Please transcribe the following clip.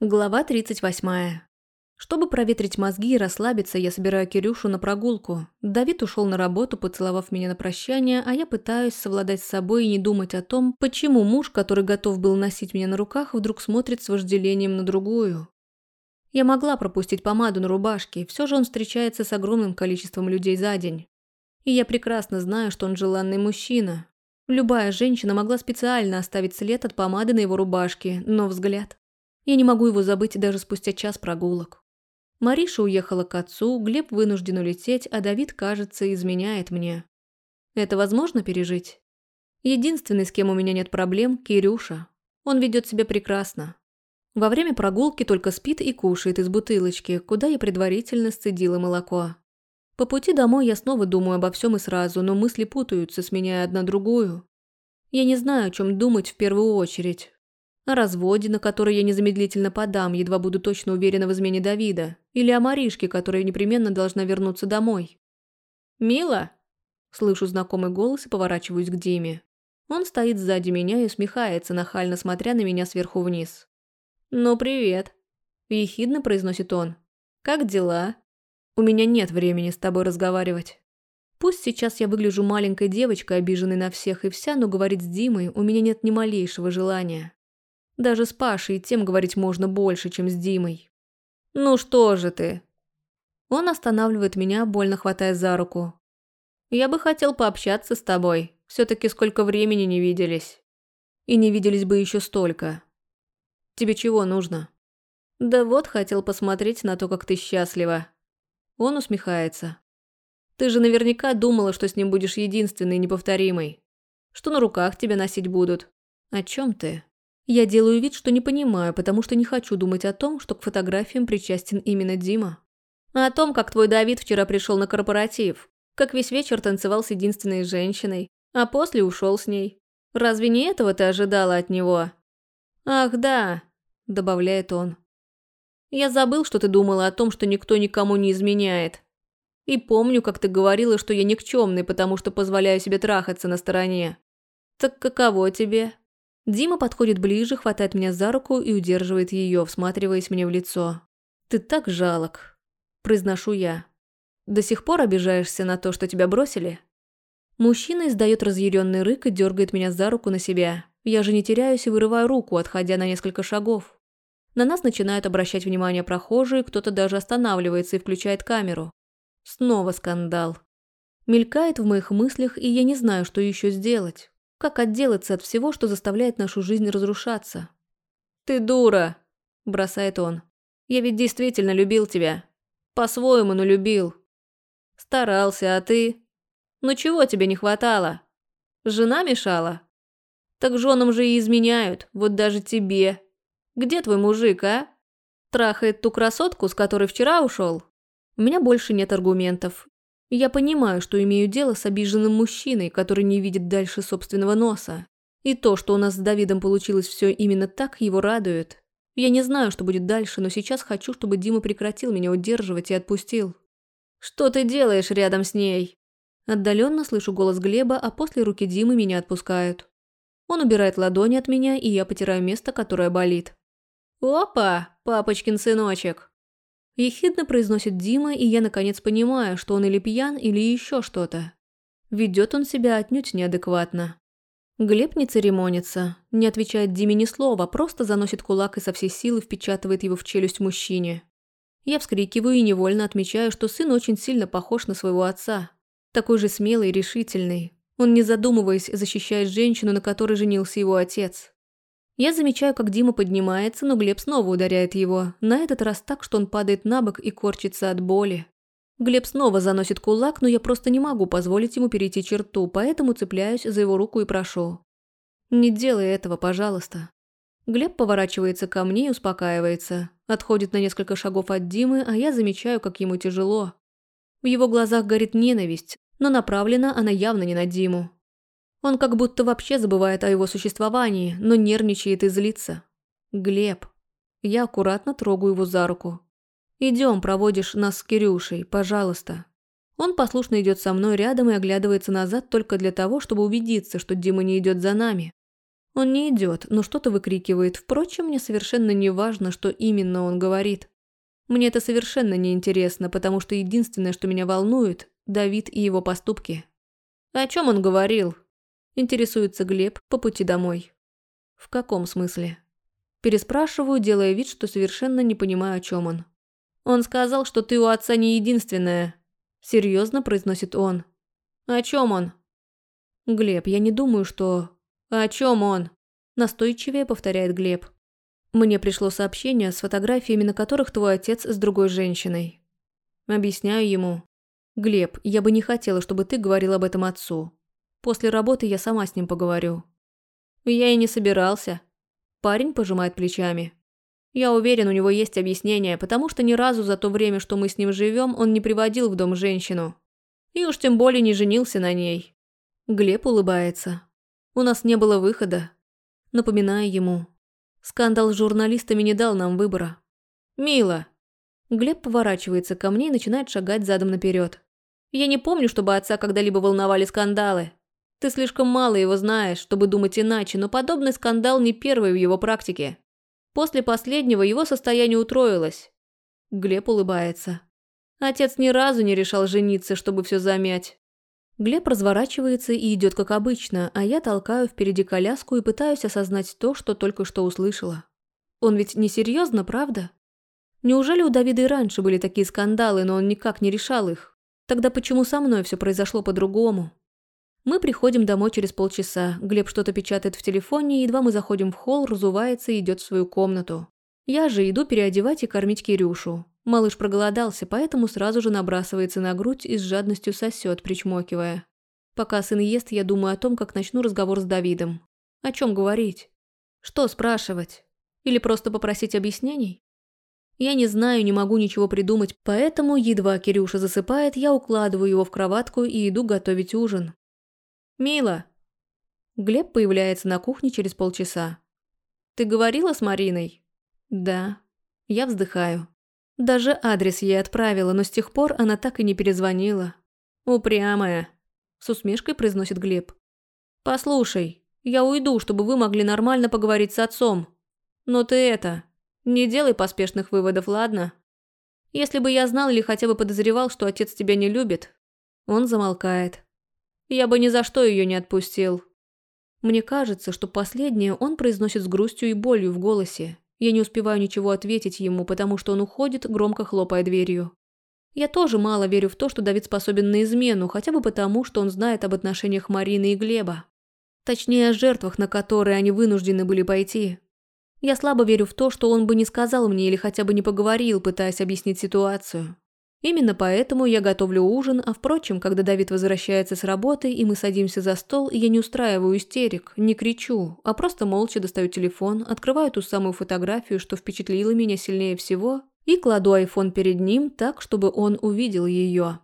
Глава 38. Чтобы проветрить мозги и расслабиться, я собираю Кирюшу на прогулку. Давид ушел на работу, поцеловав меня на прощание, а я пытаюсь совладать с собой и не думать о том, почему муж, который готов был носить меня на руках, вдруг смотрит с вожделением на другую. Я могла пропустить помаду на рубашке, все же он встречается с огромным количеством людей за день. И я прекрасно знаю, что он желанный мужчина. Любая женщина могла специально оставить след от помады на его рубашке, но взгляд я не могу его забыть даже спустя час прогулок. Мариша уехала к отцу, Глеб вынужден улететь, а Давид, кажется, изменяет мне. Это возможно пережить? Единственный, с кем у меня нет проблем, Кирюша. Он ведет себя прекрасно. Во время прогулки только спит и кушает из бутылочки, куда я предварительно сцедила молоко. По пути домой я снова думаю обо всем и сразу, но мысли путаются, сменяя одна другую. Я не знаю, о чем думать в первую очередь. О разводе, на который я незамедлительно подам, едва буду точно уверена в измене Давида. Или о Маришке, которая непременно должна вернуться домой. «Мила?» Слышу знакомый голос и поворачиваюсь к Диме. Он стоит сзади меня и усмехается, нахально смотря на меня сверху вниз. «Ну, привет», – ехидно произносит он. «Как дела?» «У меня нет времени с тобой разговаривать». Пусть сейчас я выгляжу маленькой девочкой, обиженной на всех и вся, но говорить с Димой у меня нет ни малейшего желания. Даже с Пашей тем говорить можно больше, чем с Димой. «Ну что же ты?» Он останавливает меня, больно хватая за руку. «Я бы хотел пообщаться с тобой. Все-таки сколько времени не виделись. И не виделись бы еще столько. Тебе чего нужно?» «Да вот хотел посмотреть на то, как ты счастлива». Он усмехается. «Ты же наверняка думала, что с ним будешь единственной и неповторимой. Что на руках тебя носить будут. О чем ты?» Я делаю вид, что не понимаю, потому что не хочу думать о том, что к фотографиям причастен именно Дима. А о том, как твой Давид вчера пришел на корпоратив, как весь вечер танцевал с единственной женщиной, а после ушел с ней. Разве не этого ты ожидала от него? Ах, да, добавляет он. Я забыл, что ты думала о том, что никто никому не изменяет. И помню, как ты говорила, что я никчемный, потому что позволяю себе трахаться на стороне. Так каково тебе? Дима подходит ближе, хватает меня за руку и удерживает ее, всматриваясь мне в лицо. «Ты так жалок», – произношу я. «До сих пор обижаешься на то, что тебя бросили?» Мужчина издает разъяренный рык и дергает меня за руку на себя. Я же не теряюсь и вырываю руку, отходя на несколько шагов. На нас начинают обращать внимание прохожие, кто-то даже останавливается и включает камеру. Снова скандал. Мелькает в моих мыслях, и я не знаю, что еще сделать. Как отделаться от всего, что заставляет нашу жизнь разрушаться? «Ты дура!» – бросает он. «Я ведь действительно любил тебя. По-своему, но любил. Старался, а ты? Ну чего тебе не хватало? Жена мешала? Так женам же и изменяют, вот даже тебе. Где твой мужик, а? Трахает ту красотку, с которой вчера ушел? У меня больше нет аргументов, я понимаю, что имею дело с обиженным мужчиной, который не видит дальше собственного носа. И то, что у нас с Давидом получилось все именно так, его радует. Я не знаю, что будет дальше, но сейчас хочу, чтобы Дима прекратил меня удерживать и отпустил. «Что ты делаешь рядом с ней?» Отдаленно слышу голос Глеба, а после руки Димы меня отпускают. Он убирает ладони от меня, и я потираю место, которое болит. «Опа, папочкин сыночек!» Ехидно произносит Дима, и я наконец понимаю, что он или пьян, или еще что-то. Ведет он себя отнюдь неадекватно. Глеб не церемонится, не отвечает Диме ни слова, просто заносит кулак и со всей силы впечатывает его в челюсть мужчине. Я вскрикиваю и невольно отмечаю, что сын очень сильно похож на своего отца. Такой же смелый и решительный. Он, не задумываясь, защищает женщину, на которой женился его отец. Я замечаю, как Дима поднимается, но Глеб снова ударяет его, на этот раз так, что он падает на бок и корчится от боли. Глеб снова заносит кулак, но я просто не могу позволить ему перейти черту, поэтому цепляюсь за его руку и прошу. «Не делай этого, пожалуйста». Глеб поворачивается ко мне и успокаивается. Отходит на несколько шагов от Димы, а я замечаю, как ему тяжело. В его глазах горит ненависть, но направлена она явно не на Диму. Он как будто вообще забывает о его существовании, но нервничает и злится. Глеб. Я аккуратно трогаю его за руку. «Идем, проводишь нас с Кирюшей, пожалуйста». Он послушно идет со мной рядом и оглядывается назад только для того, чтобы убедиться, что Дима не идет за нами. Он не идет, но что-то выкрикивает. Впрочем, мне совершенно не важно, что именно он говорит. Мне это совершенно не интересно, потому что единственное, что меня волнует – Давид и его поступки. О чем он говорил? Интересуется Глеб по пути домой. В каком смысле? Переспрашиваю, делая вид, что совершенно не понимаю, о чем он. Он сказал, что ты у отца не единственная. Серьезно произносит он. О чем он? Глеб, я не думаю, что... О чем он? Настойчивее повторяет Глеб. Мне пришло сообщение с фотографиями, на которых твой отец с другой женщиной. Объясняю ему. Глеб, я бы не хотела, чтобы ты говорил об этом отцу. После работы я сама с ним поговорю. Я и не собирался. Парень пожимает плечами. Я уверен, у него есть объяснение, потому что ни разу за то время, что мы с ним живем, он не приводил в дом женщину. И уж тем более не женился на ней. Глеб улыбается. У нас не было выхода. Напоминаю ему. Скандал с журналистами не дал нам выбора. «Мила!» Глеб поворачивается ко мне и начинает шагать задом наперед. «Я не помню, чтобы отца когда-либо волновали скандалы. Ты слишком мало его знаешь, чтобы думать иначе, но подобный скандал не первый в его практике. После последнего его состояние утроилось». Глеб улыбается. Отец ни разу не решал жениться, чтобы все замять. Глеб разворачивается и идет как обычно, а я толкаю впереди коляску и пытаюсь осознать то, что только что услышала. Он ведь не серьезно, правда? Неужели у Давида и раньше были такие скандалы, но он никак не решал их? Тогда почему со мной все произошло по-другому? Мы приходим домой через полчаса. Глеб что-то печатает в телефоне, едва мы заходим в холл, разувается и идет в свою комнату. Я же иду переодевать и кормить Кирюшу. Малыш проголодался, поэтому сразу же набрасывается на грудь и с жадностью сосет, причмокивая. Пока сын ест, я думаю о том, как начну разговор с Давидом. О чем говорить? Что спрашивать? Или просто попросить объяснений? Я не знаю, не могу ничего придумать, поэтому, едва Кирюша засыпает, я укладываю его в кроватку и иду готовить ужин. «Мила!» Глеб появляется на кухне через полчаса. «Ты говорила с Мариной?» «Да». Я вздыхаю. Даже адрес ей отправила, но с тех пор она так и не перезвонила. «Упрямая», – с усмешкой произносит Глеб. «Послушай, я уйду, чтобы вы могли нормально поговорить с отцом. Но ты это, не делай поспешных выводов, ладно? Если бы я знал или хотя бы подозревал, что отец тебя не любит...» Он замолкает. «Я бы ни за что ее не отпустил». Мне кажется, что последнее он произносит с грустью и болью в голосе, я не успеваю ничего ответить ему, потому что он уходит, громко хлопая дверью. Я тоже мало верю в то, что Давид способен на измену, хотя бы потому, что он знает об отношениях Марины и Глеба. Точнее, о жертвах, на которые они вынуждены были пойти. Я слабо верю в то, что он бы не сказал мне или хотя бы не поговорил, пытаясь объяснить ситуацию. Именно поэтому я готовлю ужин, а впрочем, когда Давид возвращается с работы и мы садимся за стол, я не устраиваю истерик, не кричу, а просто молча достаю телефон, открываю ту самую фотографию, что впечатлила меня сильнее всего, и кладу айфон перед ним так, чтобы он увидел ее.